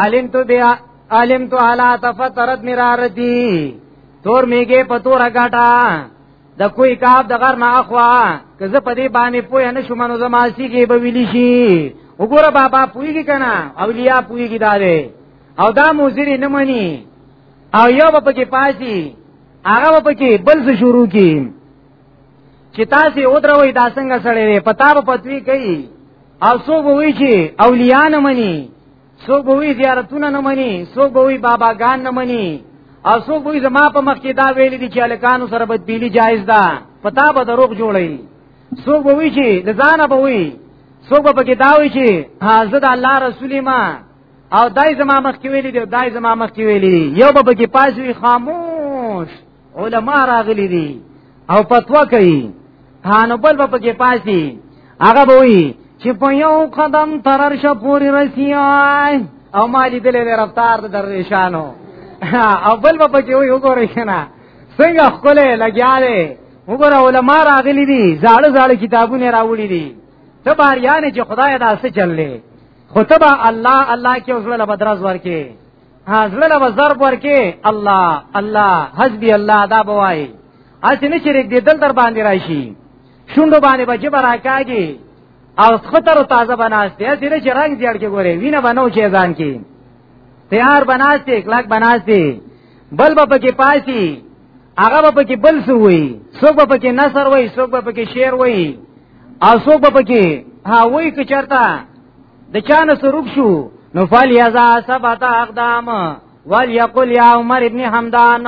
عالم تو بیا عالم تو علا تفترت مرارتی تور میګه په تور غټا د کوی کاب د غر نه اخوا که زه په دې باندې پوه نه شوم نو زما سیږي به ویلی شي وګوره بابا پویږي کنه اولیاء پویږي دا دی او دا موزری نه مني او یو په کې پاتې هغه په کې بل څه شروع کی چې تاسو یو دروي دا څنګه سړی وي پتا په پتوي کوي او څوک وی چې اولیاء نه مني څوک وی زیارتونه نه مني څوک وی باباګان نه مني او څوک وی زما په مخ کې دا ویل دي چې الکانو سره بدبیلی جایز ده پتا به دروغ جوړي څوک وی چې د ځانه به وی څوک به کې دا وی چې حاضر الله رسول ما او دای زما مخ کې ویل دي دای زما مخ کې ویل دي یو به کې پاسوي خاموش علما راغلي دي او فتوا کوي هانو بل په کې پاسي هغه به وي چې په یو قدم تررشه پوری رسیای او مالی دلې رفتار د درویشانو او بل په کې وي وګورئ کنه څنګه خپل لګیاله وګوره علما راغلي دي زاړه زاړه کتابونه راوړي دي ته بار یانه چې خدای دا څه چللې خو ته به الله الله کې اوسره بدرز ورکې حاضر له ضرب ورکه الله الله حسبي الله دا بوای اسی نه شریک دی دل در باندې راشي شوندو باندې بجې براکاږي او خطر تازه بناسته اسی نه چې رنگ جوړ کې ګوره وینه بنو چې ځان کې تیار بناسته اخلاق بناسته بل به پکې پاسي هغه به پکې بل سو وي څوک به پکې نصر وي څوک به پکې شعر وي او څوک به پکې ها وای که چرته د چانه سرک شو نو فل یزا سبت اقدام ول یقول یا عمر ابن حمدان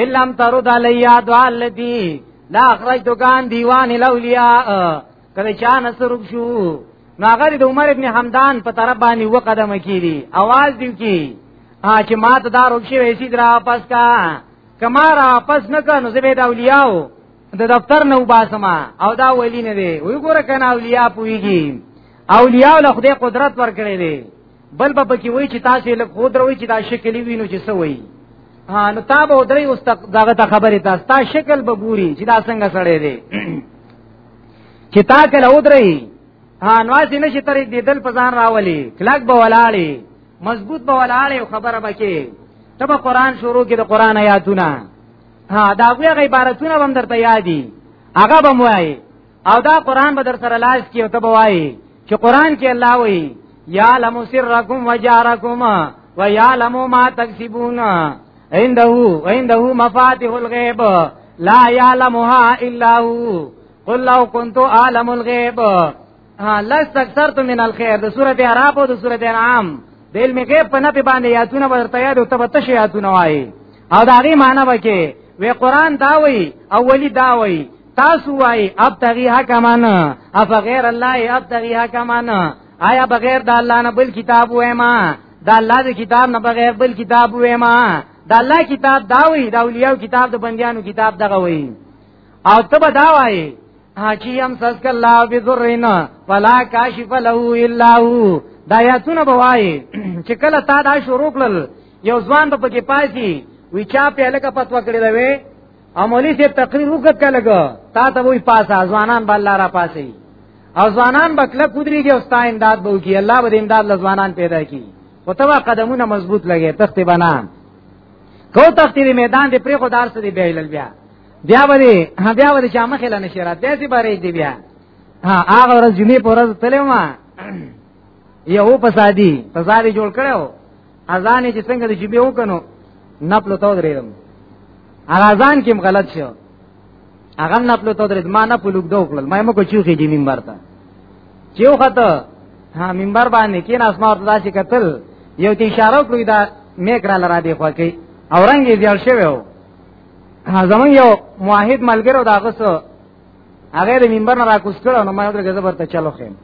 ان لم ترد علی دعا الذی لا اخرجت کان دیوان الاولیاء کله چانه سرک شو نو هغه د عمر ابن حمدان په طرف باندې و قدم کیری आवाज دیو کی چې ما ته دا روښې وېسې درا واپس کا کما را واپس نه کنو زبې دا اولیاء د دفتر نه وباسما او دا ولی نه دی وی ګوره کنه اولیاء پویږي اولیاء له خدای قدرت ورکړي دی بل په پکې وای چې تاسو له خود روي چې دا شکل وینو چې سوي ها نو تا به درې اوس دغه ته خبره تاسو تا شکل به ګوري چې دا څنګه سړی دی چې تا کله ودرې ها نو چې نشي ترې دې دل په ځان راولي کلک به ولاړې مضبوط به ولاړې خبره بکې تبه قران شروع کې د قران آیاتونه ها دا غوی عبارتونه هم درته یادي هغه به موای او دا قران به در سره لاس کې او ته بوای چې قران کې الله وایي یا لم سرکم وجارکم و یا لم ما تکسبون عنده عنده مفاتيح الغيب لا يعلمها الا هو قل لو كنت اعلم الغيب ها لا استكثرت من الخير د سوره اعراف او د سوره انعام د علم غیب په نه باندې یاتونه ورته یاد او ته ته شی یاتونه وای او دا غي معنی وکي وی قران دا وی اولی دا وی تاسو وای اب تغي حکمان اف غیر الله اب تغي حکمان آیا بغیر د الله نه بل کتاب وای ما دا الله د کتاب نه بغیر بل کتاب وای ما دا الله کتاب دا وی دا اولیاء کتاب د بندیانو کتاب دغه وی او ته به دا وایې چې يم سسک الله بذرین فلا کاشف له الا هو دا یاتونه به وایې چې کله تا دا شروع کړل یو ځوان په کې پاتې وی چا په لکه پتو کړی دا وی او مولوی صاحب تقریر وکړ کله تا ته وی پاسه ځوانان بل الله را پاسي او ځوانان بکله کودريږي او ستا امداد به وکي الله به امداد لزوانان پیدا کی او تبا قدمونه مضبوط لګي تخت بنا کو تخت میدان دې پرې خو دار سره دی بیل بیا بیا وری ها بیا وری چې مخه لنه شرات دې سي بارې دی بیا ها هغه ورځ جمعې پر ورځ تلم ما یو پسادي پسادي جوړ کړو اذان چې څنګه د جمعې وکنو نپلو تو درېدم هغه اذان کې غلط شو هغه نپلو تو درېد ما نه پلوګ دو کړل ما مکو چوخي دي منبر ته چیو خطه ها منبر باندې کې نه اسماء ورته داسې قتل یو تی اشاره کړی دا میک را لرا دی خو کې او رنگ یې ځل شوی زمون یو موحد ملګرو دا غس هغه د منبر نه راکوس کړو نو ما یو درګه زبرته چلو خیم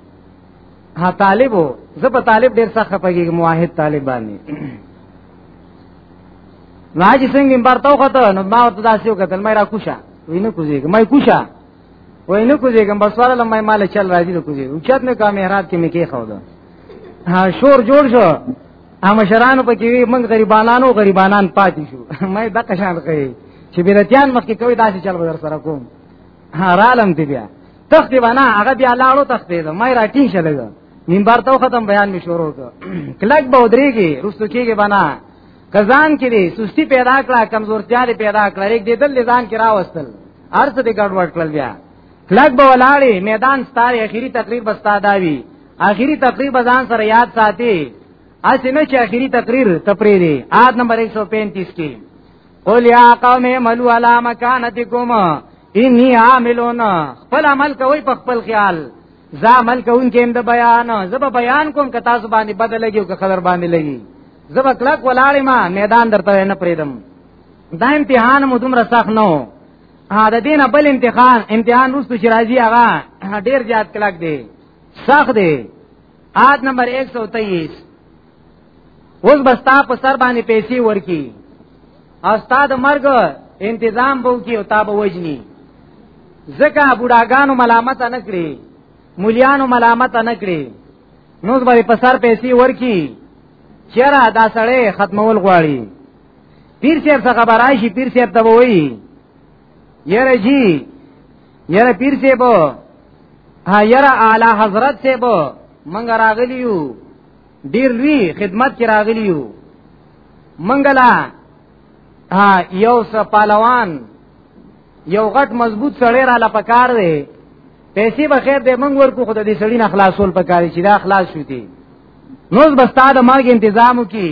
ها طالبو زه په طالب ډیر سخت پګی موحد طالب باندې راځي څنګه منبر ته وخته نو ما ورته داسې وکتل مې را کوشه وینه کوزیګ مې کوشه وینه کوزیګم بس والا لمې مال چل راځي د کوزیګ اوچت نه کا محراب کې مې کې خو دا ها شور جوړ شو ا مشرانو پکې وي موږ غریبانانو غریبانان پاتې شو مې د قشان کوي چې بیرتیان مخکې کوي داسې چل بدر سره کوم حرالم دی بیا تخت دی بنا هغه بیا لاړو تخت دی مې راټین شلګ منبر ته ختم بیان می شروع کړ کلک به ودرېږي رستو کېږي بنا کزان کې دي سستی پیدا کړه کمزورتیا دې پیدا کړه یک دې دل ځان کې راوستل ارث دې ګډوډ کړل بیا لګ به ولاړې میدان ستاره اخیری تقریر بستا داوی اخیری تقریر بزان سره یاد ساتي اسنه چې اخیری تقریر تپری دی آد نمبر 135 کې قول یا قوم ملو علی مکانتکم انی عاملون خپل عمل کوي په خپل خیال زا عمل کوم کې د بیان زب بیان کوم که تاسو باندې بدلږي او که خبر باندې لګي زب کلک ولاړې ما میدان درته نه پریدم دا امتحان مو دومره سخت نه ها د دینه بل امتحان امتحان روستو چې راځي هغه ډیر زیات کلک دی سخت دی آد نمبر 123 اوس بستا په سر باندې پیسې ورکی او ستا د مرګ انتظام بو کی او تا به وجنی زکه بوډاګانو ملامت نه کړی مليانو ملامت نه کړی نو به په سر پیسې ورکی چیرې دا سړی ختمول غواړي پیر صاحب څخه براشي پیر صاحب ته وایي یره جی یره پیر صاحب ها یره اعلی حضرت صاحب منګ راغلیو ډیر لوی خدمت کې راغلیو منګلا ها یو س پهلوان یو غټ مضبوط سړی را لپکار دی پیسې به خیر دی منګ ورکو خو د دې سړی نه خلاصول پکاري چې دا خلاص شوتی نوز بستا د مرګ انتظامو کی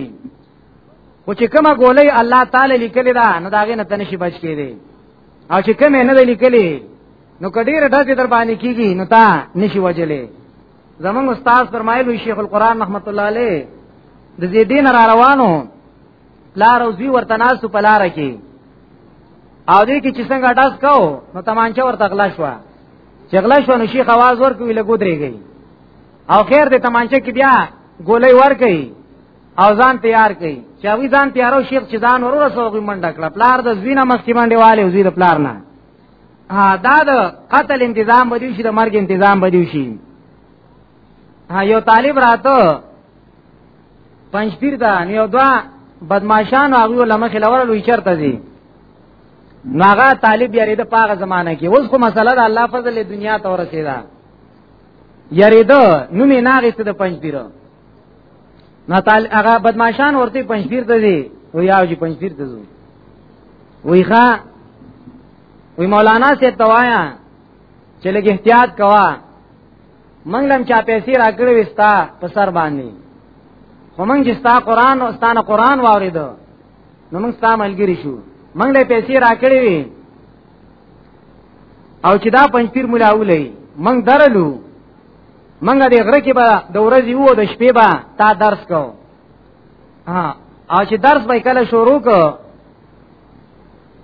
او چې کومه ګولې الله تعالی لیکلی دا نو داغه نه تنشي بچ کېږي او چې کومه نه لیکلی نو کډیر ډاکې در باندې کیږي نو تا نشي وجلې زمون استاد فرمایلو شیخ القران رحمت الله علیه د دې دین را روانو لار او زی ورته ناس په لار کې او دې کې چې څنګه ډاس کاو نو تمانچه ورته غلا شو چې غلا شو نو شیخ आवाज ورکوي لګو درېږي او خیر دې تمانچه کې بیا ګولې ورکړي او ځان تیار کړي چې وی ځان تیارو شیخ چې ځان ورور سوغي منډه کړه پلار د زوینه مخکې منډه والي او زیر پلار نه ها دا د قتل انتظام بدیو شي د مرګ انتظام بدیو شي ها یو طالب راته پنځپیر دا نیو دوا بدمعشان او هغه لمه خلور لوي چرته دي ناغه طالب یری د پاغه زمانہ کې اوس خو مسله د الله فضل دنیا ته ورسیدا یری دو نو می ناغه ست د پنځپیر ناتال هغه بدمعشان ورته پنځپیر ته دی او یاو جی پنځپیر ته زو وی ښا وی مولانا سے توایا چې لګ احتیاط کوا منګلم چا پیسې راکړې وستا په سر باندې خو منګ چې ستا قران او ستانه قران واورید نو موږ ستا ملګری شو موږ له پیسې راکړې وي او چې دا پنځپیر مولا ولې موږ درلو منګه دې غره کې به د ورځې وو د شپې به تا درس کو ها او چې درس به کله شروع کو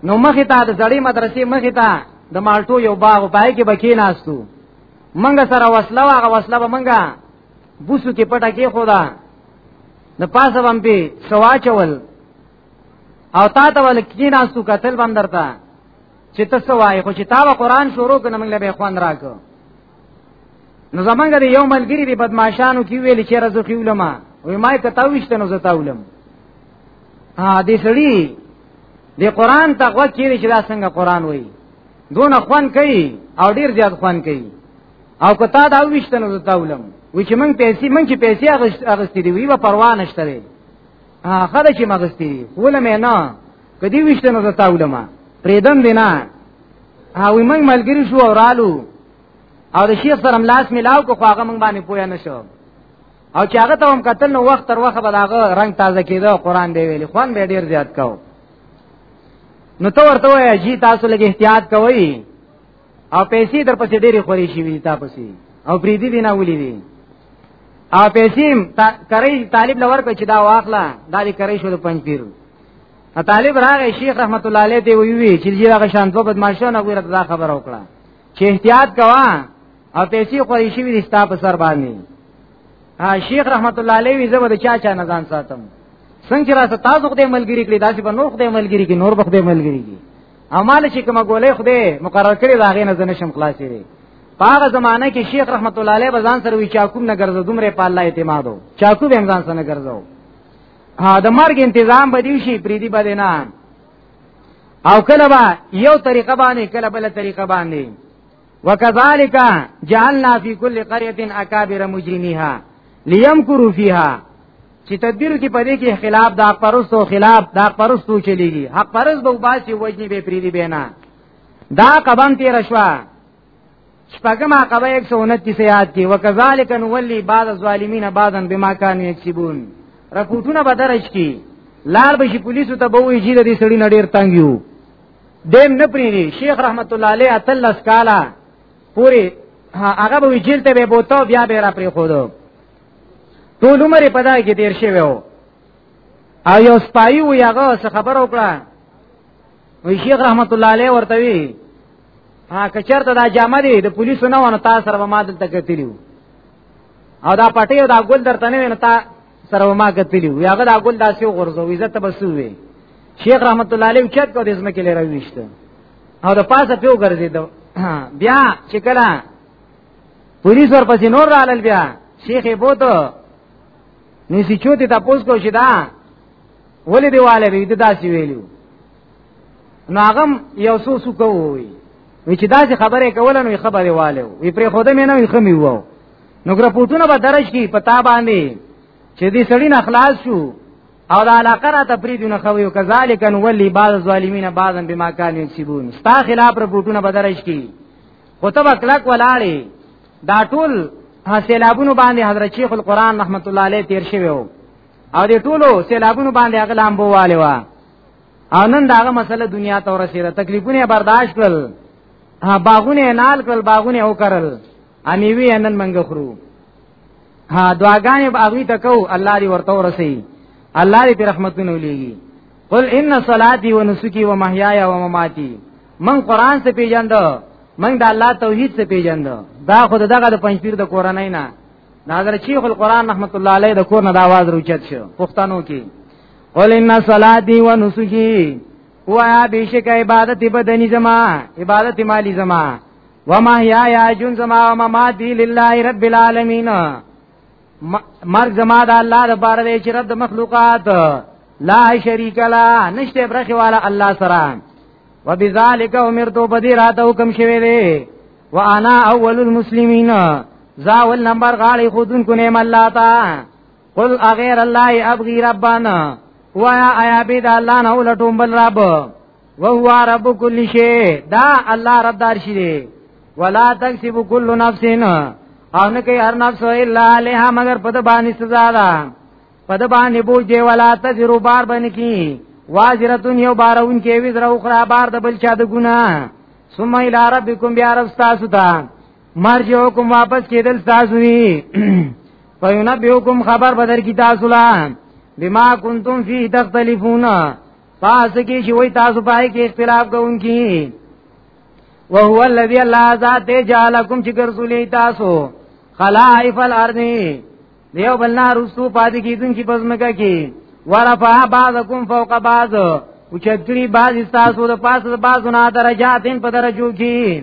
نو مخې ته د زړې مدرسې مخې ته د مالټو یو باغ پای کې بکی ناستو منګه سره وسله واغه وسله به منګه بوسو کې پټه کې خدا د پاسه بم پی سواچول او تا ته ول کې ناستو قتل بم درته چې تاسو وای خو چې تا قرآن شروع کنه موږ له به خوان راکو نو زمونږ د یو ملګری دی بدمعشانو کې ویل چې راځو کې علماء وې ما ته تاوښته نو زه تاولم ها دې سړی د قران تقوا کړي چې دا څنګه قران وایي دون خوان کوي او ډیر زیات خوان کوي او که تا دا وښته نو زه تاولم و چې مونږ پیسې مونږ چې پیسې اغستې دی وی په پروا نشته دی ها خدای چې مغستې دی ولمه نه کدی وښته نو زه تاولم پریدم دی نه او موږ ملګری شو او رالو او د شیخ سره ملاس ملاو کو خواغه موږ باندې پویا نشو او چې هغه ته هم قتل نو وخت تر وخت به هغه رنگ تازه کیدو قران دی ویلي خوان به ډیر زیات کاو نو تو ورته وای جی تاسو لګ احتیاط کوئ او پیسې در پسې ډېری خوري شي وي تاسو او پریدي دی نه ولي دي او پیسې تا کرے طالب لور په چې دا واخلا دا دې کرے شو د پنځ پیرو طالب راغی شیخ رحمت الله علیه ته وی وی چې یې هغه شان په بدمعشو نه غوړه دا خبر او کړه چې احتیاط کوا او پیسې خوري شي وي ستا په سر باندې ها شیخ رحمت الله علیه وی زبر چا چا نه ځان ساتم څنګه راته تاسو خدای ملګری کړی داسې په نور خدای ملګری کې نور بخدای ملګری کې امال چې کومه ګولې خدای مقرر کړی دا غینه زنه شم خلاصې وي پاغه زمانہ کې شیخ رحمت الله علیه بزان سره وی چاکوم نه ګرځو دومره په الله اعتماد وو چاکو به امزان سره ګرځو ها د مرګ تنظیم به دی شي پریدي باندې نه او کله با یو طریقه باندې کله بل طریقه باندې وکذالک جعلنا فی کل قريه اکابر مجرمیها لیمکروا فیها چې تدبیر کې پدې کې خلاف دا پرستو خلاف دا پرستو چلیږي حق پرست به باسي وجنی به پریدي بینا دا قبان تیر شوا شپږم عقبه 129 یاد کی وکذالک نولی بعض الظالمین بعضا بما كانوا یکسبون رپورټونه به درش کی لار بشي پولیسو ته به وی جیره دې سړی نډیر تنګ یو دیم نه پریری شیخ رحمت الله علیه اتلس کالا پوری هغه به جیل ته به بوتو بیا به را پری خودو ټول عمر په دای کې تیر شوی وو او یو سپایو یغه څه خبر وکړه وی شیخ رحمت الله علیه ورته وی ها کچرته دا جامه دی د پولیسو نه ونه تاسو سره ما دلته کتلیو او دا پټي او دا ګل درته نه ونه تا سره ما کتلیو یاغه دا ګل داسې غرزو عزت بسو وی شیخ رحمت الله علیه چت کو د اسمه کې لره ویشته او د پاسه پیو ګرځیدو بیا چې کله پولیس ورپسې نور رالل بیا شیخ یې بوته نسی چوتی تا پوس کو شدا ولی دیواله وی داسې ویلو نو هغه یو سو سو کوي وی چې داسې خبره کوله نو خبره والو وی پر خوده مې نه وی خمی وو نو ګرپوتونه به درج کی پتا باندې چې دې سړی نه خلاص شو او دا علاقه را تفرید نه خوي کذالک ان ولی بعض ظالمین بعضا بما کان یکسبون ستا خلاف رپورټونه به درج کی خطب اکلک ولاړی دا ټول سیلابونو باندې حضرت شیخ القرآن رحمت الله علیه تیر شوی او دې ټولو سیلابونو باندې اغلام بواله وا او نن داغه مسله دنیا ته ورسیده تکلیفونه برداشت کړل باغونه نال کړل باغونه وکړل انیوی نن منګه خرو ها دعاګانې باغوی ته کو الله دې ورته ورسي الله دې رحمتونه ولېږي قل ان صلاتي ونسكي ومحياي ومماتي من قران څخه پیژند من د الله توحید څخه پیژند دا خود دغه د پنځپیر د کورنۍ نه ناظر شیخ القران رحمت الله علیه د کور نه د आवाज روچت شو پښتنو کې قل ان صلاتي ونسكي وایا بشک عبادت بدنی زما عبادت مالی زما وما یا یا جون زما وما ما دی لله رب العالمین مرګ زما د الله د بار دی چې رب د مخلوقات لا شریک لا نشته برخه والا الله سره وبذالک امرت بدی راته حکم شوی دی وانا اول المسلمین زاول نمبر غاړي خودن کو نعم الله تا قل اغیر الله ابغي ربانا وایا آیا به د الله نه ولټوم بل رب وهو رب کل شی دا الله رب دار شی دی ولا تکسب کل نفس او نه کوي هر نفس الا عليها مگر په د باندې سزا ده په د باندې بوج دی ولا تجر بار باندې کی واجرتون یو بارون کې وی درو خرا بار د بل چا د ګنا ثم الى ربكم بیا رب تاسو ته مرجوکم واپس کېدل تاسو وی فینبئکم خبر بدر کی تاسو لا بما کنتم فی تختلفون پاس کی چې وای تاسو پای کې اختلاف کوونکی وهو الذی الله ذات جعلکم چې ګرځولې تاسو خلائف الارض دیو بلنا رسو پاتې کیدون چې پزمکه کې ورفع بعضکم فوق بعض او چتری بعض تاسو د پاسه بعض نه درجاتین په درجو کې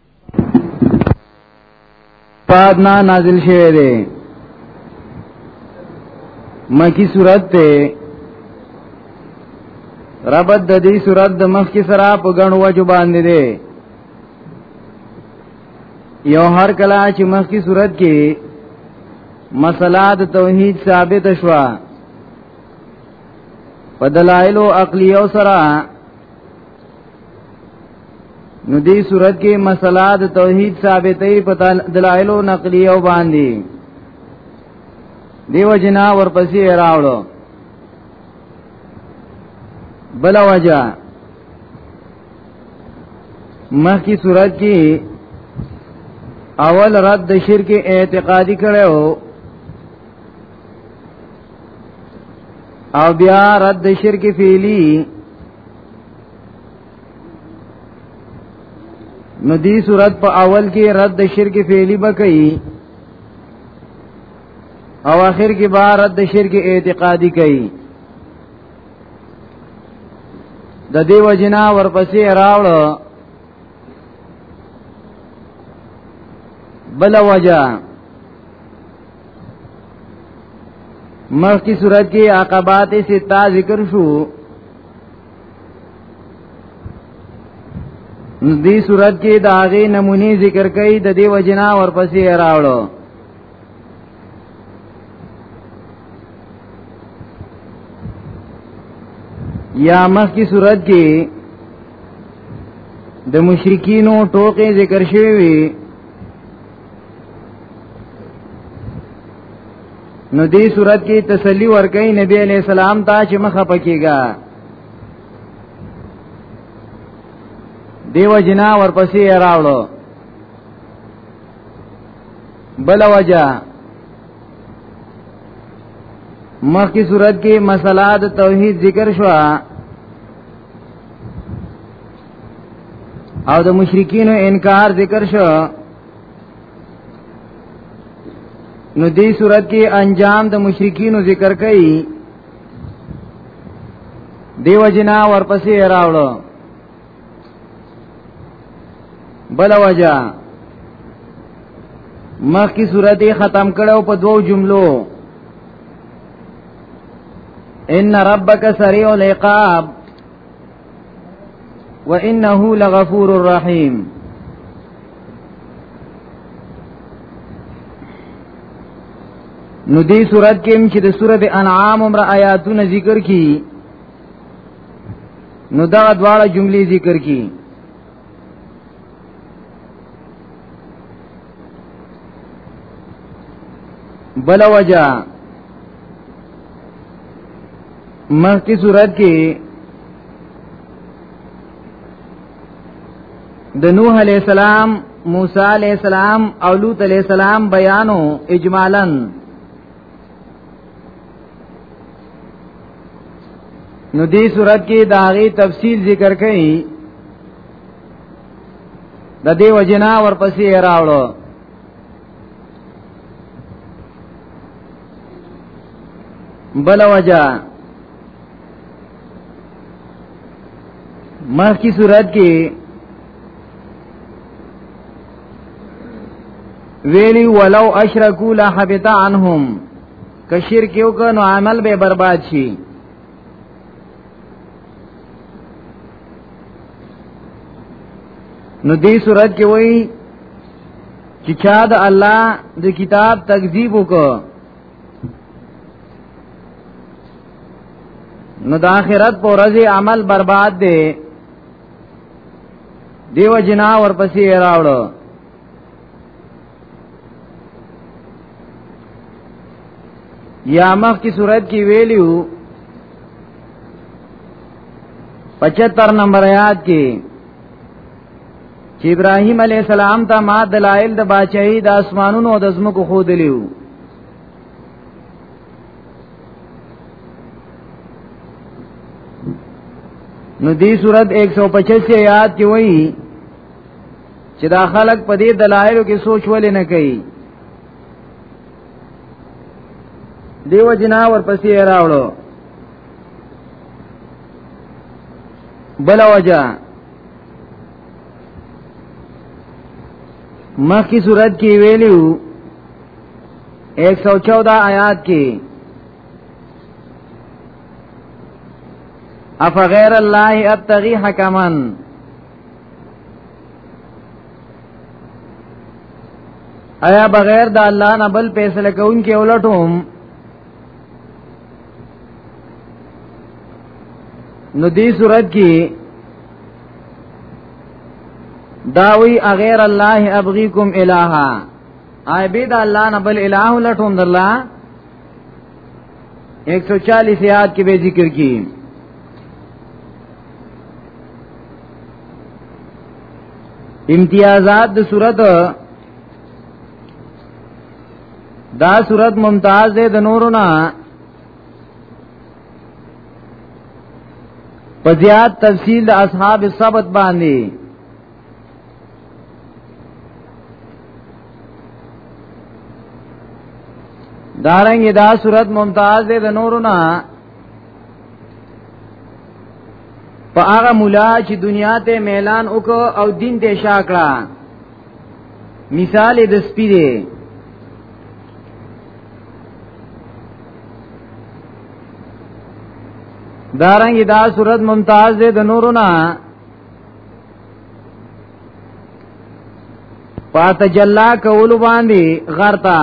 پادنا نازل شوه دی مکی صورت ته ربط د دې صورت د مخ کې سره په غنو وجو باندې دی یو هر کله چې مخ کی صورت کې مسله د توحید ثابت شوه په دلایل او عقلی او سره نو دې صورت کې مسله د توحید ثابتې په دلایل نقلی او باندې دیو جنا ورپسې راوړو بل وجہ مخکی صورت کې اول رد شرک اعتقادی کړو او بیا رد شرک فعلی نو دی صورت په اول کې رد شرک فعلی بکئی او اخر کې با رد شرک اعتقادی کئی د دې وجنا ورپسې راوړ بل وجہ مخکی صورت کې عقبات ستا ذکر شو دې صورت کې د هغه نمونی ذکر کړي د دې وجنا ورپسې راوړو یا مخ کی صورت کې د مشرکینو ټوکې ذکر شوی وي نو دې صورت کې تسلی ورکړي نبی علی السلام ته چې مخه پکېګا دیو جنا ورپسې راوړو بل وجہ مخکې صورت کې مسله د توحید ذکر شوه او د مشرکین انکار ذکر شو نو دې صورت کې انجام د مشرکین ذکر کړي دیو جنا ورپسې راوړو بل وجہ مخ کی صورت ختم کړو په دوو جملو ان ربک سریع العقاب وانه لغفور الرحیم نو دې صورت کې چې د سوره انعام عمر آیاتونه ذکر کی نو دا دواړه جملې ذکر کی بل وجہ مخ کی صورت کې د نوح علی السلام موسی علی السلام او لوط علی السلام بیانو اجمالاً نو دې صورت کې داغي تفصیل ذکر کړي د دې وجنا ورپسې راوړو بل وجہ مخ کی صورت کې ویلی ولو اشرکو لحبط عنهم که شرک یو کنو عمل به برباد شي نو دې صورت کې وایي چې چا د الله د کتاب تکذیب وکړ نو د آخرت پر ورځ عمل برباد دی دیو جنا ورپسې راوړو یا مخ کی صورت کی ویلیو 75 نمبر آیات کې چې ابراهيم عليه السلام ته ما دلایل د بچي د اسمانونو او د زمکو خو دلیو نو دی صورت 185 آیات کې وایي چې دا خلک په دې دلایلو کې سوچ ولې نه کوي دیو جنا ورپسې راوړو بل وجه مخی صورت کی ویلیو 114 آیات کی افغیر الله ابتغی حکمن ایا بغیر د الله نه بل فیصله کوونکې ولټوم نو دې صورت کې داوی اغیر الله ابغیکم الها آی بيد الله نه بل الہ لټوم درلا 140 یاد کې به ذکر کی امتیازات د صورت دا صورت ممتاز ده د نورو نه په زیات تفصیل اصحاب السبت باندې دارنګ دا صورت ممتاز دی د نورو نه په هغه مولا چې دنیا ته میلان وکړ او دین ته شاکړه مثال د سپی دی دارنګ دا صورت ممتاز دی د نورو نه پات جلا کول باندې غرتا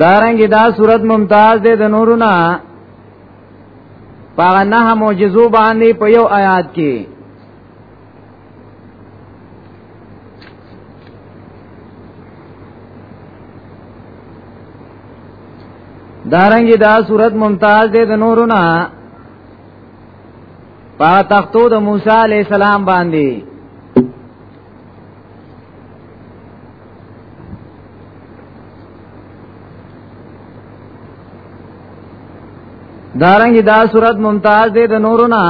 دارنګ دا صورت ممتاز ده د نورنا پاغه نه معجزو باندې په یو آیات کې دارنګ دا صورت ممتاز دی د نورونه پا تختو د موسی علی السلام باندې دارنګ دا صورت ممتاز دی د نورونه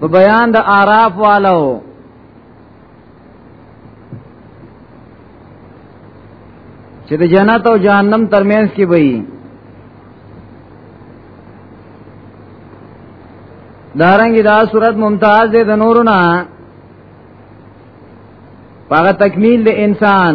په بیان د اعراف والو چې د جنت او جهنم ترمنځ کې وي دارنګي دا صورت ممتاز ده د نورونه پاغه تکمیل د انسان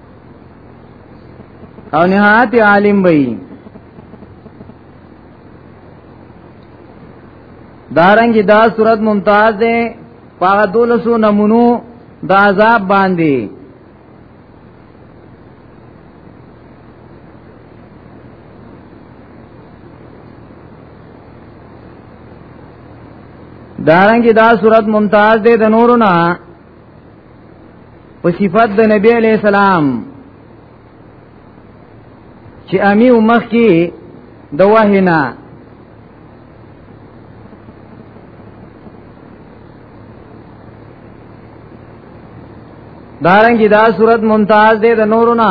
او نهایت عالم وي دارنګ دا صورت ممتاز ده پاغه دولسو نمونو د عذاب باندې دارنګ دا صورت ممتاز ده د نورو نه په صفات د نبی علی السلام چې امی ومخ کې د وحینا دارنګي دا صورت ممتاز دی د نورونه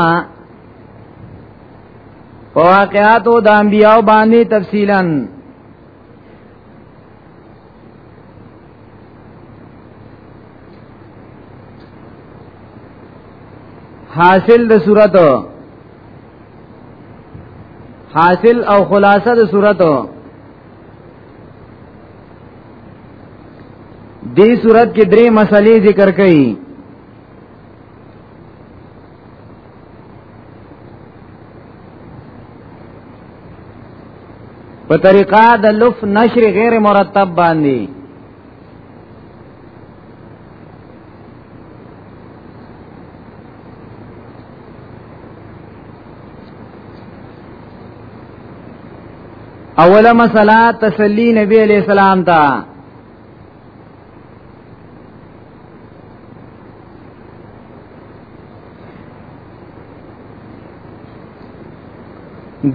په واقعاتو د انبیاو باندې تفصیلا حاصل د صورت حاصل او خلاصه د صورت دې صورت کې درې مسلې ذکر کړي په طریقه د لف نشر غیر مرتب باندې اوله مسله تسلی نبی علیہ السلام ته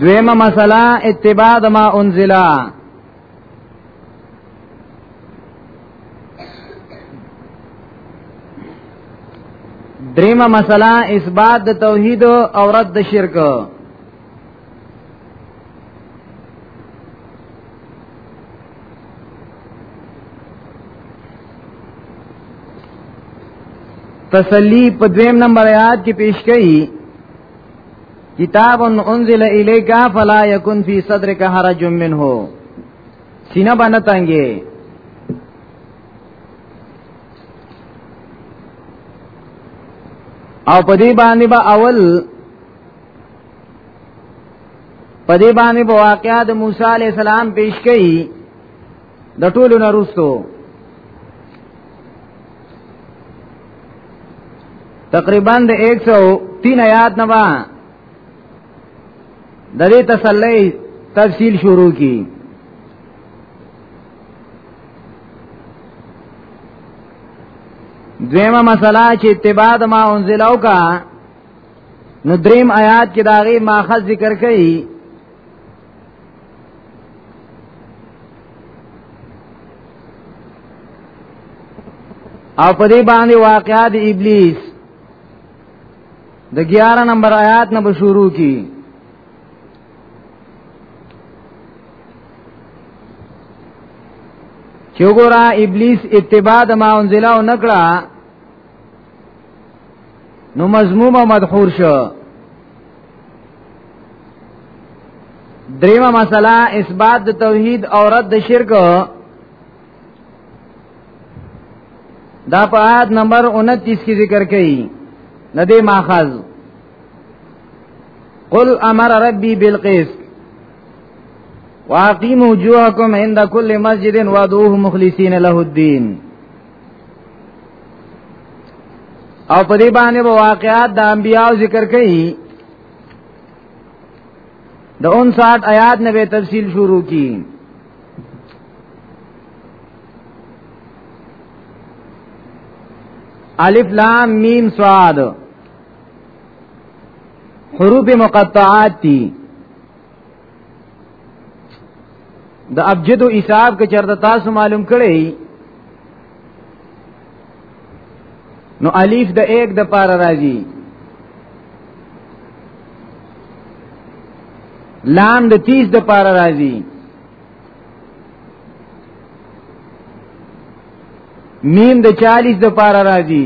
دویمه مسله اتباع د ما انزلا دریمه مسله اثبات د توحید او رد د شرک تسلی په دویم نمبر آیات کې پیش کړي کتاب انزل الیک فلا یکن فی صدرک حرج منه سینه باندې تنګي او په دې باندې با اول په دې باندې په واقعیا د موسی علی السلام پیش کړي د ټولو نرستو تقریبا د 103 آیات نه با د دې تسلی تفصیل شروع کی دویمه مسله چې اتباع ما انزلو کا نو دریم آیات کې داغه ماخذ ذکر کړي او په دې باندې واقعات ابلیس د 11 نمبر آیات نه به شروع کی چوغورا ابلیس اتباع د ما انزلا او نکړه نو مضموم او مدحور شو دریمه مسله اثبات د توحید او رد د شرک دا په آیت نمبر 29 کې ذکر کړي ندی ماخذ قل امر ربي بالقسط واقيموا وجوهكم عند كل مسجد وادعوه مخلصين له الدين او په دې باندې به واقعات د انبیانو ذکر کړي د 59 آیات نه به تفصیل شروع کی الف لام میم صاد حروف مقطعات تی د ابجدو حساب کې چرته تاسو معلوم کړئ نو الف د 1 د پار راځي لام د 30 د پار راځي میم د 40 د پار راځي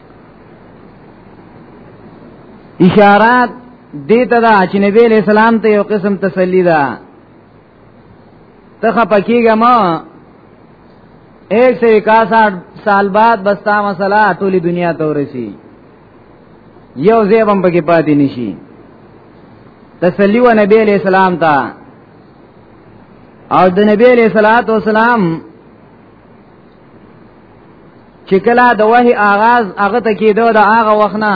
اشارات دې ته دا چې نبی له سلام ته یو قسم تسلی ده ته خپکیګه ما 161 سال بعد بستا مسله ټولي دنیا ته ورسی یو زیبم پکې پاتې نشي تسلی و نبی علیہ السلام تا او د نبی علیہ الصلات والسلام چې کله د وحي آغاز هغه ته کېدو د هغه وخت نه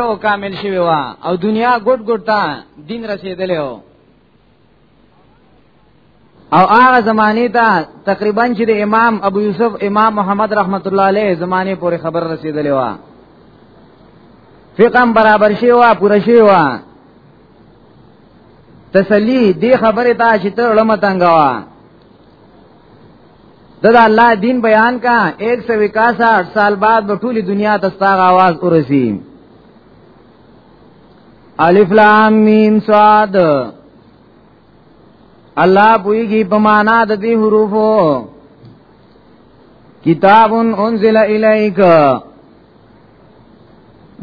او کامل شوی و او دنیا ګډ ګډ تا دین رسیدلی و او هغه زمانه ته تقریبا چې د امام ابو یوسف امام محمد رحمت الله علیه زمانه پورې خبر رسیدلی و فقم برابر شی و پوره شی و تسلی دی خبره ته چې ته لمتنګ و دا الله دین بیان کا 161 سال بعد په ټولي دنیا ته ستاره आवाज ورسی الف لام میم صاد الله پویږي په معنا د دې حروفو کتاب انزل الیک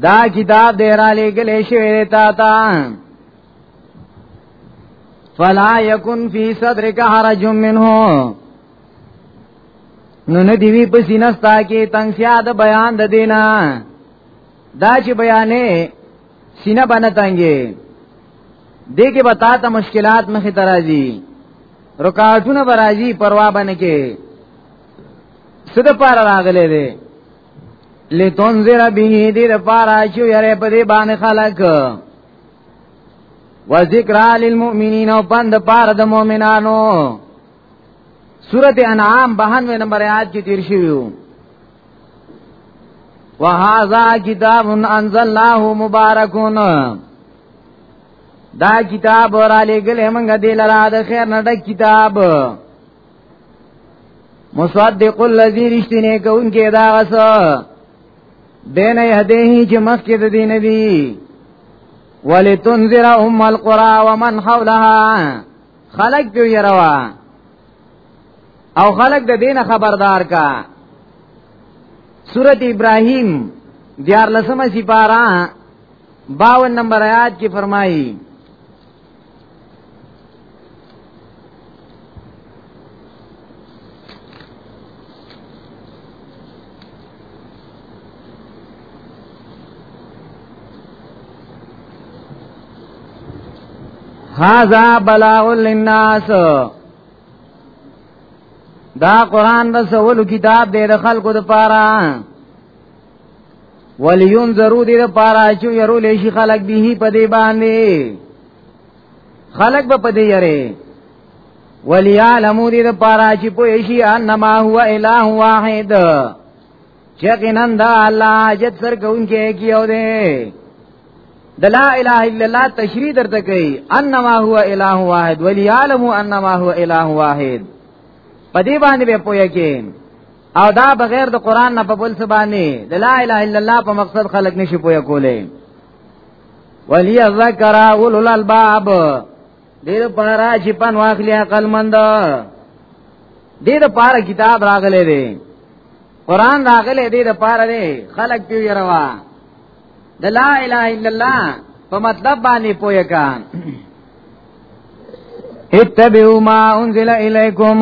دا کتاب دې را لګلې شوی تا ته فلا یکن فی صدرک حرج منه نو نه دی وی پس نستا کې تنگسیا د بیان د دینا دا چې بیانې سینه باندې تنګي دې کې بتا ته مشکلات مخې ترازی رکاټونه برازی پروا باندې کې صد پار راغله دې لتون زیر به دې پارا چې یاره په دې باندې خلک و ذکر للمؤمنین او بند پار د مؤمنانو سورت انعام 92 نمبر آیات کې تیر شویو وهذا کتاب انزلناه مبارکون دا کتاب را لګل همغه دی لرا د خیر نه ډک کتاب مصدق الذی رشتنه کون کې دا غسه دین یهدیه چې مخکې د دین دی ولتنذر ام القرى ومن حولها خلق دی يروا او خلق د دین خبردار کا سورت ابراهیم دیار لسمه سپارا باون نمبر آیات کی فرمائی هاذا بلاغ للناس دا قران رسول کتاب دې د خلکو لپاره وليون ضرور دې لپاره چې يرو لشي خلق به په دې باندې خلق به په دې يره وليعلمو دې لپاره چې په شي انما هو اله واحد چې کینن دا الله حاجت سر کوونکی کیو دې د لا اله الا الله تشریح درته کوي انما هو اله واحد وليعلمو انما هو اله واحد پدې باندې به پوهه کې او دا بغیر د قران نه په بل څه باندې د لا اله الا الله په مقصد خلق نشي پوهه کولای ولی ذکر اول الالباب دیر پارا چې پن واخلی عقل مند دیر پارا کتاب راغله دی قران راغله دیر پارا دی خلق دی روا د لا اله الا الله په مطلب باندې پوهه کان اتبعوا ما انزل اليكم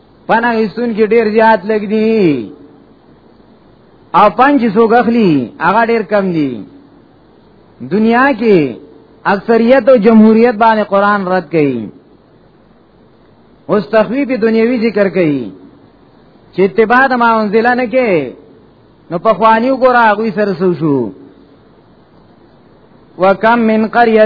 پناه ایستون کې ډیر زیات لګ دي او پنځ سو غخلی هغه ډیر کم دي دنیا کې اکثریت او جمهوریت باندې قران رد کړي اوس تخویف دنیوي ذکر کړي چې اتباع د ما انزل نه کې نو په خواني وګوره هغه سره سو شو وکم من قريه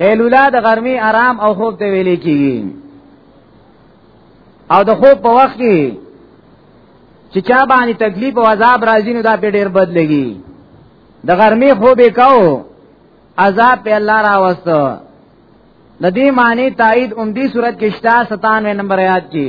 قیلولا د غرمې آرام او خوب ته ویلې کیږي او د خوب په وخت کې چې چا باندې تکلیف او عذاب راځي نو دا په ډیر بد لګي د غرمې خوب وکاو عذاب په الله را وستو د دې معنی تایید اومدی صورت کې 97 نمبر آیات کې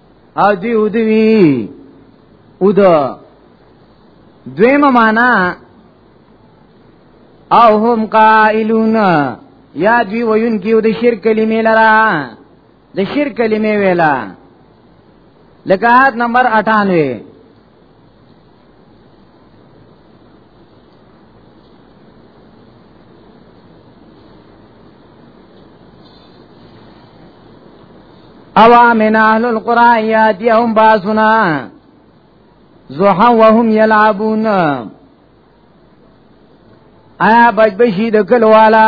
او دی او دی او دا دویمه معنا او هم قائلون یا دی وین کیو د شرک کلمې لرا د شرک کلمې ویلا لکه آیت نمبر 98 او من اهل القرى ياتيهم باسنا زوحا وهم يلعبون آیا بچبشی د کلوالا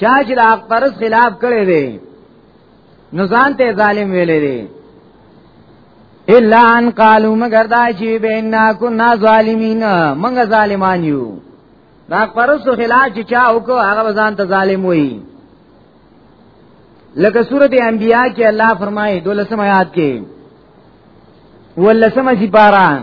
چا چې د حق پرس خلاف کړی دی نو ځان ته ظالم ویلې دی الا ان قالو مگر دا چې بینا کنا ظالمین موږ ظالمان یو دا پرسو خلاف چې چا وکړو هغه ځان ته ظالم وایي لکه سورت انبیاء کې الله فرمایي دولسم آیات کې ولسم سپاران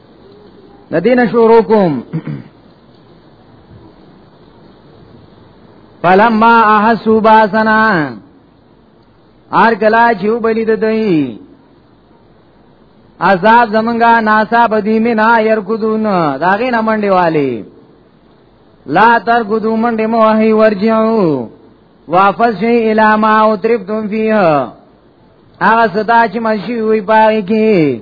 د دین شروع کوم فلما احسوا باسنا ار کلا چې وبلی د دوی عذاب زمونږه ناسا بدی مینا يرکدون داغه نه منډي والی لا تر ګدو منډي مو هي ورجعو واپس شي الی ما اترفتم فیه هغه صدا چې مشي وي پای کې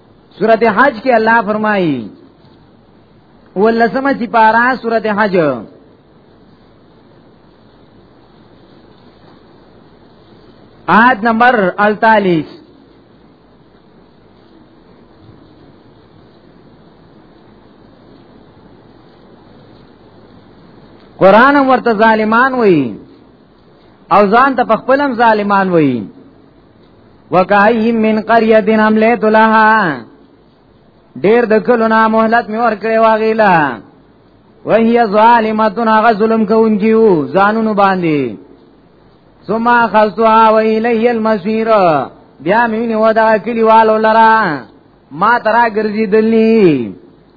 سورته حج کې الله فرمایي ولسمه چې پارا سورته حج آیت نمبر 48 قران ورته ظالمان وایي او ځان ته خپلم ظالمان وای وکای من قريه دین عمله تلها ډیر د کلو نه مهلت می ور کړی واغیلا وهي ظالمتون هغه ظلم کوونکیو ځانونو باندې ثم خذوا ویلی المسیر بیا مینه ودا کلیوالو لرا ما ترا ګرځیدلی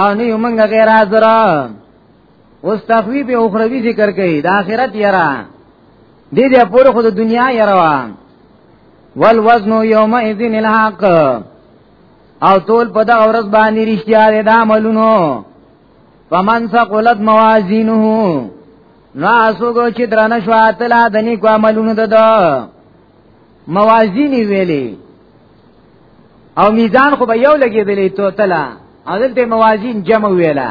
او نه یو منګه غیر حاضر اوس تخویب اخروی ذکر کوي د آخرت یرا دې دې پوره خو د دنیا یرا والوزن یومئذ الحق او تول په دا ورځ باندې رښتیا دې دا ملونو فمن ثقلت موازینه نو اسوګو چې درنه شو اتلا د نیکو عملونو ده موازین ویلې او میزان خو به یو لګېدلې توتلا او دلته موازین جمع ویلا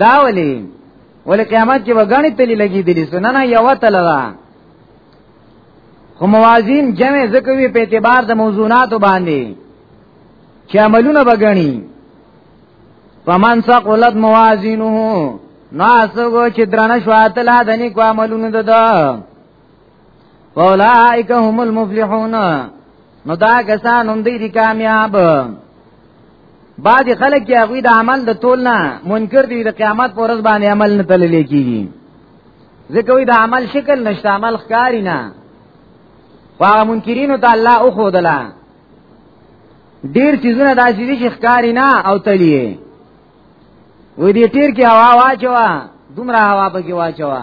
دا ولې ولې قیامت کې وګڼې تلې لګېدلې سو نه نه یو تللا خو موازین جمع زکوي په اعتبار د موضوعاتو باندې چې عملونه وګڼي فمن ثقلت موازینه نو اسو چې درنه شواته لا دني کوملونه ده اولائک هم المفلحون نو دا کسان هم دی کامیاب بعد خلک چې هغه د عمل د تول نه منکر دي د قیامت پر ورځ باندې عمل نه تلل کیږي ځکه وی د عمل شکل نشته عمل ښکاری نه واغه منکرینو ته الله او خودلا ډیر چیزونه داسې دي چې ښکاری نه او تلیه وې دې تیر کې هوا واچوا دومره هوا پکې واچوا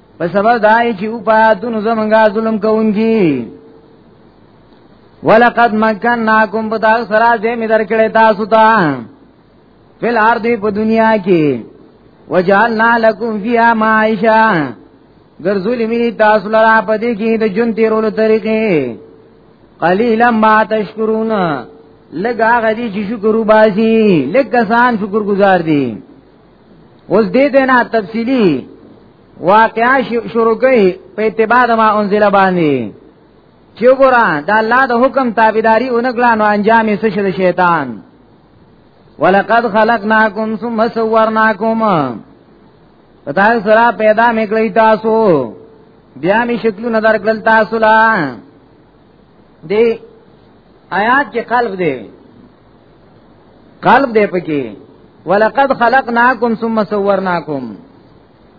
په سبب دای چې او پاتونو زمونږه ظلم کوونکی ولقد مکنناکم بتا سرا دې می درکړې تاسو ته فل ارض په دنیا کې وجعلنا لكم فيها معيشه ګرځولې می تاسو لرا په دې کې د جون تیرولو طریقې قلیلا ما تشکرون لګا غدي چې شکر وباسي لګ کسان شکر گزار دي اوس دې دینا تفصیلی واقعا شروع کړي په اتباع ما انزل باندې چې ګورا دا الله د حکم تابعداري اونګلا نو انجام یې څه شي شیطان ولقد خلقناکم ثم صورناکم پتا سره پیدا میکړی تاسو بیا می شکلونه درکړل تاسو لا دی آیات کې قلب دی قلب دی پکې ولقد خلقناکم ثم صورناکم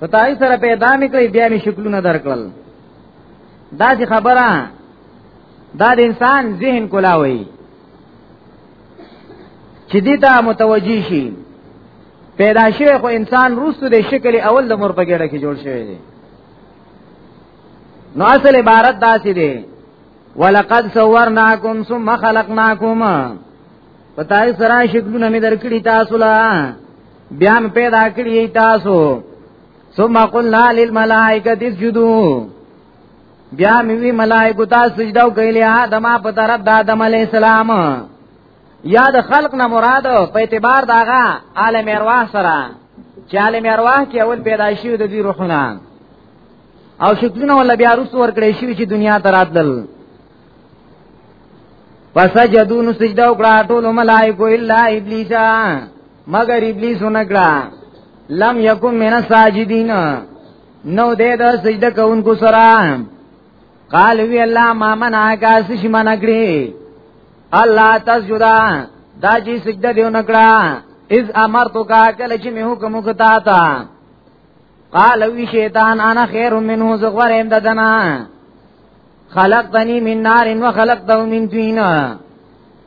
پتاي سره پیدا میکړي بیا می شکلونه درکړل دا چې خبره دا د انسان ذهن کولاوي چې دې ته متوجي شي پیدا شوی خو انسان روستو د شکل اول د مور په ګډه کې جوړ شوی دی نو اصل عبارت داسې دی ولقد صورناکم ثم خلقناکم پتاي سره شکلونه می درکړي تاسو لا بیا می پیدا کړی تاسو ثم قلنا للملائکه اسجدوا بیا می وی ملائکه تاسو سجده وکړي آدم په طرف د آدم علی السلام یا د خلق نه مراد په اعتبار داغه عالم ارواح سره چې عالم ارواح کې اول پیدا شي د دې روحونه او شکلونه ولا بیا رسو ور کړی شي چې دنیا ته راتلل فسجدون سجده وکړه ټول ملائکه الا ابلیس مگر ابلیس ونکړه لم یکم من الساجدین نو دې د سجده کوونکو سره قال وی الله ما منع کا سش منع کړی الله تسجدا دا چې سجده دیو نکړه اذ امرتک کله چې می حکم وکتا تا قال وی شیطان انا خیر منه زغورم ددنا خلقتنی من نار و خلقته من طین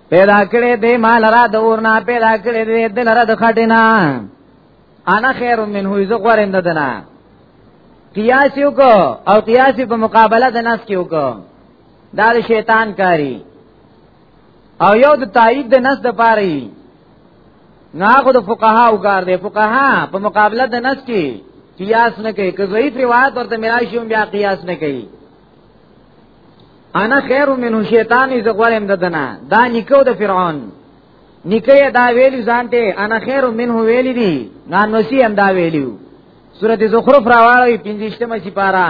پیدا کړې دې مال را د اورنا پیدا کړې دې دل را د خټینا انا خیر منه زغورم ددنا قیاس یو کو او قیاس په مقابله د نفس کې وکړو دا شیطان کاری او یو د تایید د نس د پاره نو هغه د فقها او کار دی فقها په مقابله د نس کې قیاس نه کوي که ضعیف روایت ورته مراشي بیا قیاس نه کوي انا خیر من شیطان ز غوړم ددنه دا نکو د فرعون نکه دا ویلی ځانته انا خیر منه ویلی دی نان نسی هم دا ویلیو سورته زخرف راواړی 15 مې سپارا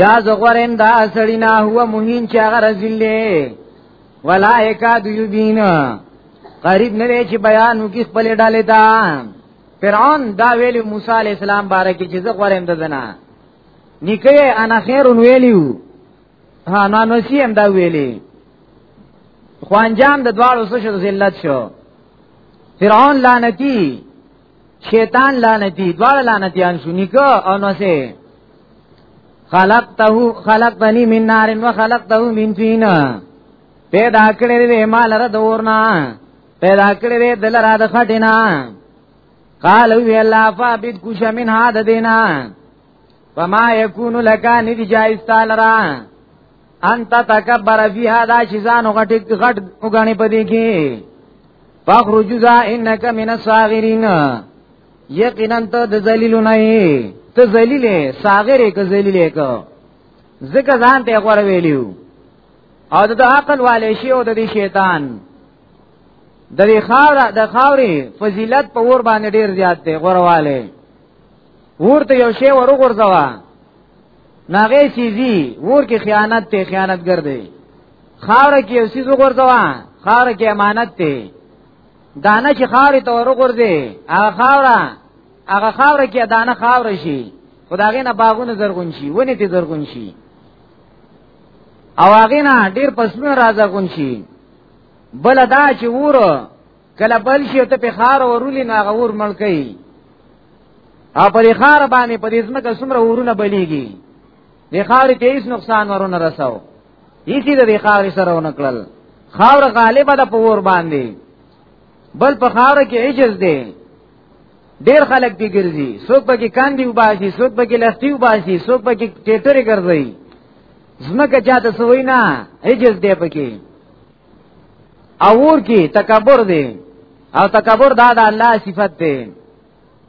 یا زغورن دا سړی نه هو مهین چې هغه رزلې ولا یکاد یبین قریب نه وی چې بیان وکي خپل ډالې تا فرعون دا ویل موسی علی السلام باره کې چې زغورم ددنه نکه انا خیر ویلیو ها نو نو سیم دا ویلی خوانجام د دواړو سره ذلت شو فرعون لعنتی شیطان لعنتی دواړه لعنتیان شو نیکه او نو سه خلقته خلقتنی من نار و خلقته من طین پیدا کړی دی مال را دورنا پیدا کړی دی دل را د خټینا قال وی الله فابد کوش من هذا دینا فما یکون لک ندی جایز تعالی انت تکبر فیها دا چې ځان غټ غټ وګڼي پدې کې فخرج ذا انک من الصاغرین یقینا ته د ذلیلو نه ته ذلیلې صاغر یک ذلیلې کو ځکه ځان ته غوړ ویلیو او د عقل والے شی او د شیطان د دې خاور د خاوري فضیلت په ور باندې ډیر زیات دی غورواله ورته یو شی ورغورځوا ناغه چیزی ور کې خیانت ته خیانت ګرځي خاور کې یو سیز وګرځوا خاور کې امانت ته دانه چې خاور ته ور وګرځي هغه خاور هغه خاور کې دانه خاور شي خداغه نه باغونه زرغون شي ونی ته زرغون شي او هغه نه ډیر پسونه راځغون شي بل دا چې وره کله بل شي ته په خار ورولې نه غور ملکې او پر خار باندې پر اسمه که څومره ورونه بلیږي د خار ته هیڅ نقصان ورونه رساو هیڅ د خار سره ونکړل خاور غالبه د پور باندې بل په خاور کې عجز دی ډیر خلک دی ګرځي څوک به کې کاندي وباسي څوک به کې لختی وباسي څوک به کې ټیټره ګرځي زمکه چاته سوی نه عجز دی پکې اور کې تکبر دی او تکبر دا د الله صفت دی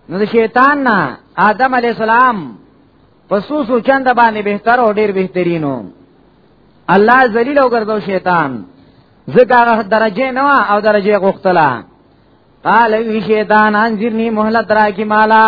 نو د شیطان نه آدم علی السلام پسو سو چند باندې بهتر او ډیر بهترینو الله ذلیل او ګرځاو شیطان زګه درجه نه او درجه غختلا قال وی شیطان انذرنی مهلت راکی مالا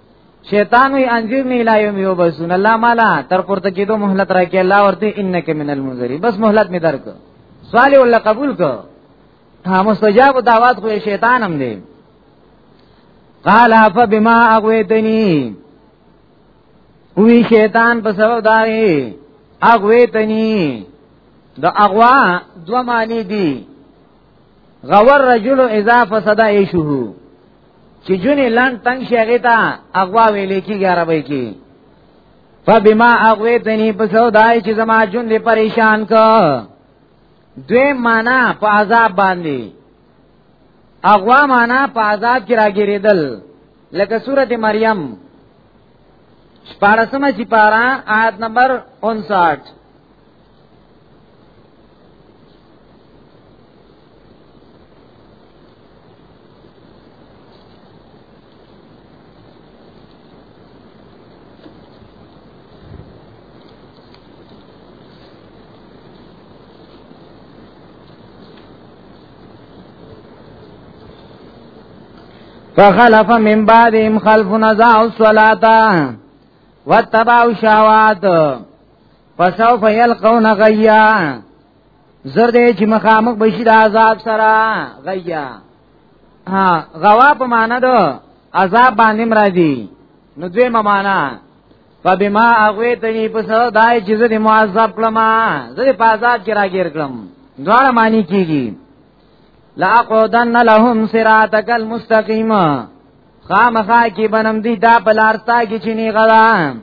شیطان وی انجیر نه الای یوم یوبسون الله مالا تر پورته کېدو مهلت راکې الله ورته انک من المنذری بس مهلت می درک سوال ول قبول کو ها مستجاب دعوات خو شیطان هم دی قال فبما اغويتني وی شیطان په سبب داري اغويتني د اغوا دو معنی دي غور رجل اذا فسد ایشه چې جونې لان تنگ شي هغه ته اغوا ویلې کیږي عربی کې فبما اغویتنی پسو دای چې زما جون دې پریشان کو دوی معنا په عذاب باندې اغوا معنا په عذاب کې راګیریدل لکه سورته مریم شپارسمه چې پارا آیت نمبر 59 فخلف من بعدهم خلف نزاع الصلاه وتبعوا شهوات پساو فیل قون غیا زر دې چې مخامخ بشي د عذاب سره غیا ها غوا په معنا دو عذاب باندې مرادي نو دوی معنا فبما اغویتنی پس دای چې زه دې معذب کړم زه دې په عذاب کې راګیر کړم دواړه معنی کیږي لا قودن لهم صراطک المستقیم خامخا کی بنم دی دا بلارتا کی چنی غلام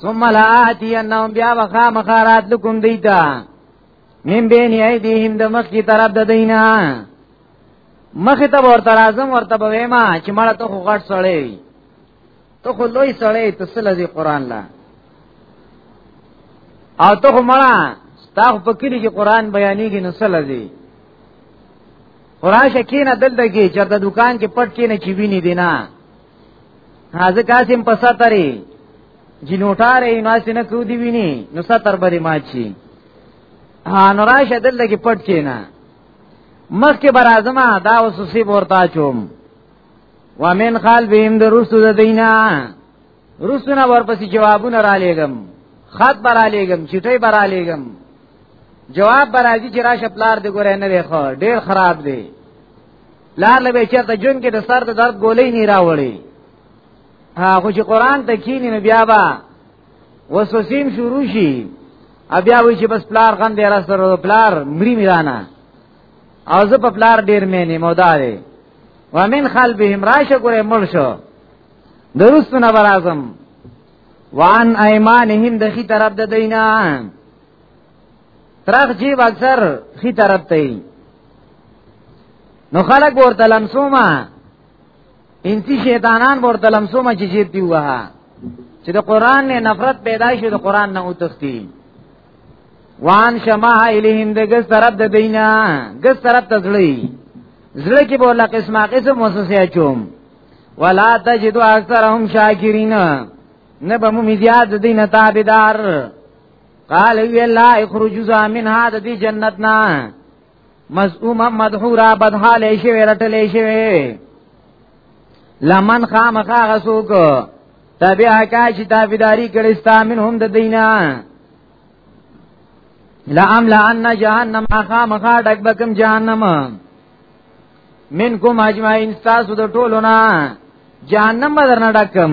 ثم لا آتی انهم بیا وخا مخارات لکم دیتا من بین ایدیهم د مخ کی طرف د دینا مخ ته ورته راځم ورته به ما چې مړه ته خو غټ سړی ته خو لوی سړی ته سل دی قران لا او ته خو مړه تا په کلی کې قران بیانېږي نو سل دی قران شکینه دلته کې چرته دکان کې پټ کې نه چی ویني دینا حاضر قاسم په سترې جنوټارې ناسې نه کو دی ویني نو ستر بری ماچی ان راشه دلته کې پټ کینا مخکې برازما دا وسوسی ورتا چوم ومن خال بهم د رسو د دینا رسونه ورپسې جوابونه را لېګم خط برا لېګم چټي برا لېګم جواب برازي چې راشه پلار دې ګورې نه دی خو ډېر خراب دی لار لبه چرته جون کې د سر د درد ګولې نه راوړي ها خو چې قران ته کینې نو بیا با وسوسین شروع شي بیا وی چې بس پلار غن دی را سره پلار مری میرانه او زه په پلار ډیر مې نه مودارې ومن خلبهم راشه ګره مړ شو درست نه برازم وان ايمانهم د خي طرف د دینه تراخ جیب اکثر خی طرف ته نو خلق ورته لمسوما انسی شیطانان ورته لمسوما چې جیب دی وها چې د قران نه نفرت پیدا شي د قران نه اوتختی وان شما الیهم د ګس طرف د دینا ګس طرف ته ځړی زړه کې به الله قسمه قسم وسوسه چوم ولا تجد اکثرهم شاکرین نه به مو میزیاد دین تابعدار قال وی لا اخرج ذا من هذا دی جنتنا مزعوما مدحورا بدحال شی ورټل شی لمن خامخا غسوک تابع کا چې تابعداري کړي ستا من هم د دینا لا املا ان جهنم خامخا ډک بکم جهنم منکم اجمعین تاسو د ټولو نه جهنم درنه ډکم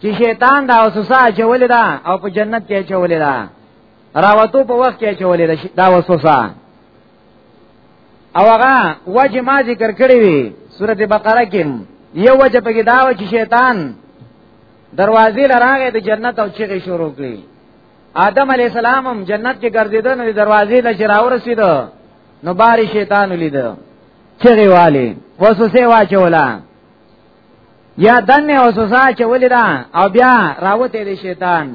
چې شیطان دا وسوسه چولې ده او په جنت کې چولې ده راوتو په وخت کې چولې ده دا وسوسه او هغه وجه ما ذکر کړی وی سورته بقره کې یو وجه پکې دا و چې شیطان دروازې لراغه د جنت او چیغې شروع کړې آدم علی السلام هم جنت کې ګرځیدو نو دروازې له چراو رسیدو نو باری شیطان ولیدو چیغې والی وسوسه واچولا یا دنه او سزا چې ولیدا او بیا راوته دی شیطان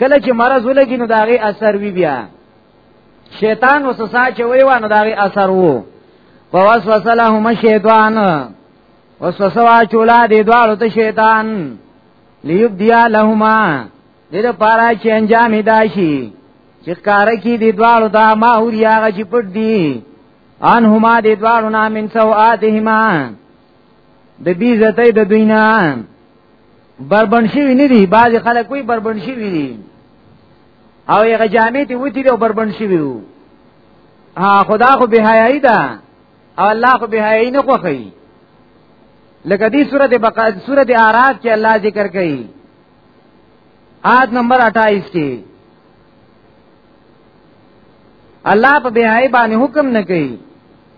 کله چې مرز ولګي نو داغه اثر وی بیا شیطان وسوسه چې وی وانه داغه اثر وو فوسوسه لهم الشیطان وسوسه وا چولا دی دوالو ته شیطان لیوب دیا لهما دې لپاره چې انجام داشي چې کار کې دی دوالو دا ما هوریا غ چې پټ دی ان هما دی دوالو نامن سو آدهما د بی عزتۍ د دوی نه بربند شوی نه دي بعضی خلک کوئی بربند شوی دي او یې غجامې ته وتی او بربند شوی وو ها خدا خو بهایي ده او الله خو بهایي نه خوخی لکه دې سورته بقره سورته اعراف کې الله ذکر کوي آد نمبر 28 کې الله په بهای باندې حکم نه کوي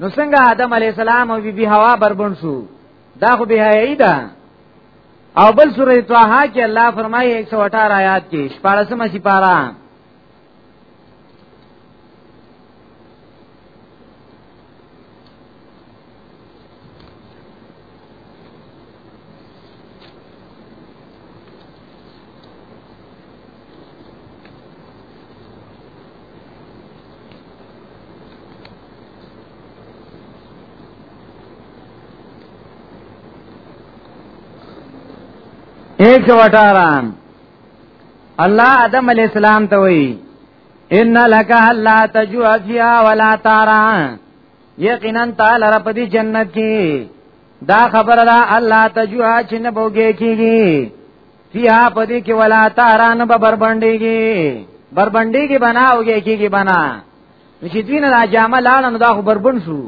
نو څنګه آدم علی السلام او بی بی حوا بربند شو دا خو به هي ده او بل سورې طه کې الله فرمایي 118 آیات کې 14 مې سپارا ایک سو اٹھارہ اللہ آدم علیہ السلام تو وہی ان لك الا تجوع فيها ولا ترى یقینا تعالی رب دې جنت کې دا خبره ده الله تجوع چې نه بوګي کیږي فیها پدې کې ولا تاران به بربندېږي بربندېږي بنا اوږي کېږي بنا چې دوی نه دا جامه لاړه نو دا خو بربند شو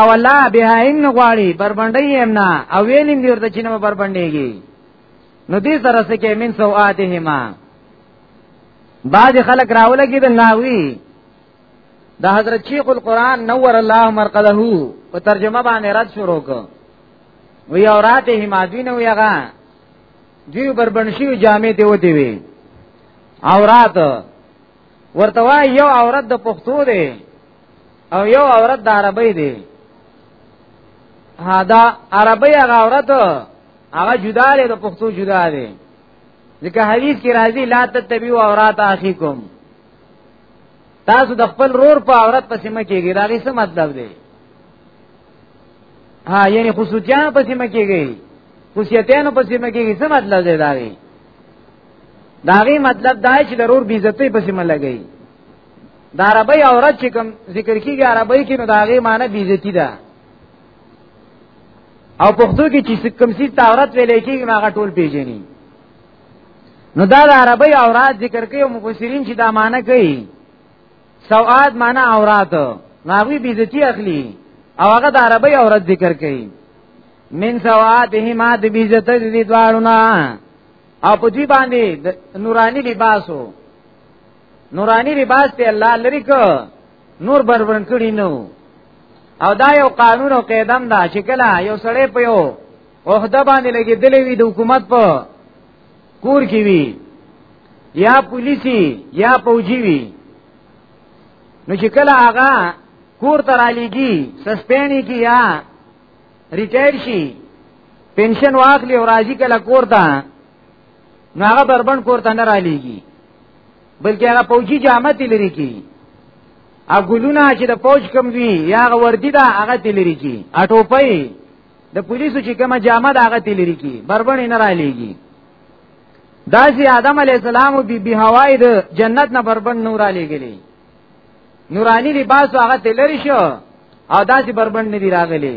او الله بها ان غواړي بربندې هم نه او وینم دې ورته چې نه بربندېږي نو دې سره سکه من سوآتهما بعض خلک راولګي د ناوي د حضرت شیخ القرآن نور الله مرقده په ترجمه باندې رد شروع کړ وی اوراته ما دوی نو یغه دوی بربنشي جامع دی وتی وی اورات ورته وای یو عورت د پښتو دی او یو عورت د عربی دی دا عربی هغه عورت هغه جدا دی د پښتو جدا دی ځکه حدیث کې راځي لا تتبعوا عورات اخیکم تاسو د خپل رور په عورت پسې مکیږئ دا غي څه مطلب دی ها یعنی خصوصیان په سیمه کېږي خصوصیتان په سیمه کېږي څه مطلب دی دا غي دا غي مطلب دا چې ضرور بی عزتۍ په سیمه لګي دا عربی عورت چې کوم ذکر کیږي عربی کې نو دا غي معنی بی عزتی ده او پښتو کې چې کوم سي عورت ویلې کېږي هغه ټول پیژني نو دا د عربی اوراد ذکر کوي او مفسرین چې دا معنی کوي سواد معنا عورت ناغوی بیزتی اخلی او هغه د عربی عورت ذکر کوي من سوادهما د بیزت دي دوالونه او په دې باندې نورانی لباسو نورانی لباس ته الله لري کو نور بربرن کړی نو او دا یو قانون او قیدم دا چې کله یو سړی په یو عہده باندې لګیدلې وي د حکومت په کور کې وی یا پولیسی یا پوجي وی نو چې کله هغه کور ته رالیږي سسپینی کی یا ریټایر شي پنشن واخلي او راځي کله کور ته نو هغه بربند کور ته نه رالیږي بلکې هغه پوجي جامه تلری کی ا ګلونه چې د پوج کم وی یا هغه وردی دا هغه تلری کی اټوپي د پولیسو چې کومه جامه داغه تلری کی بربنې نه را لېږي دا چې آدم علی السلام او بیبي حوا د جنت نه بربند نور علی غلی نورانی لباس هغه تلری شو او دا چې بربند نه دی راغلی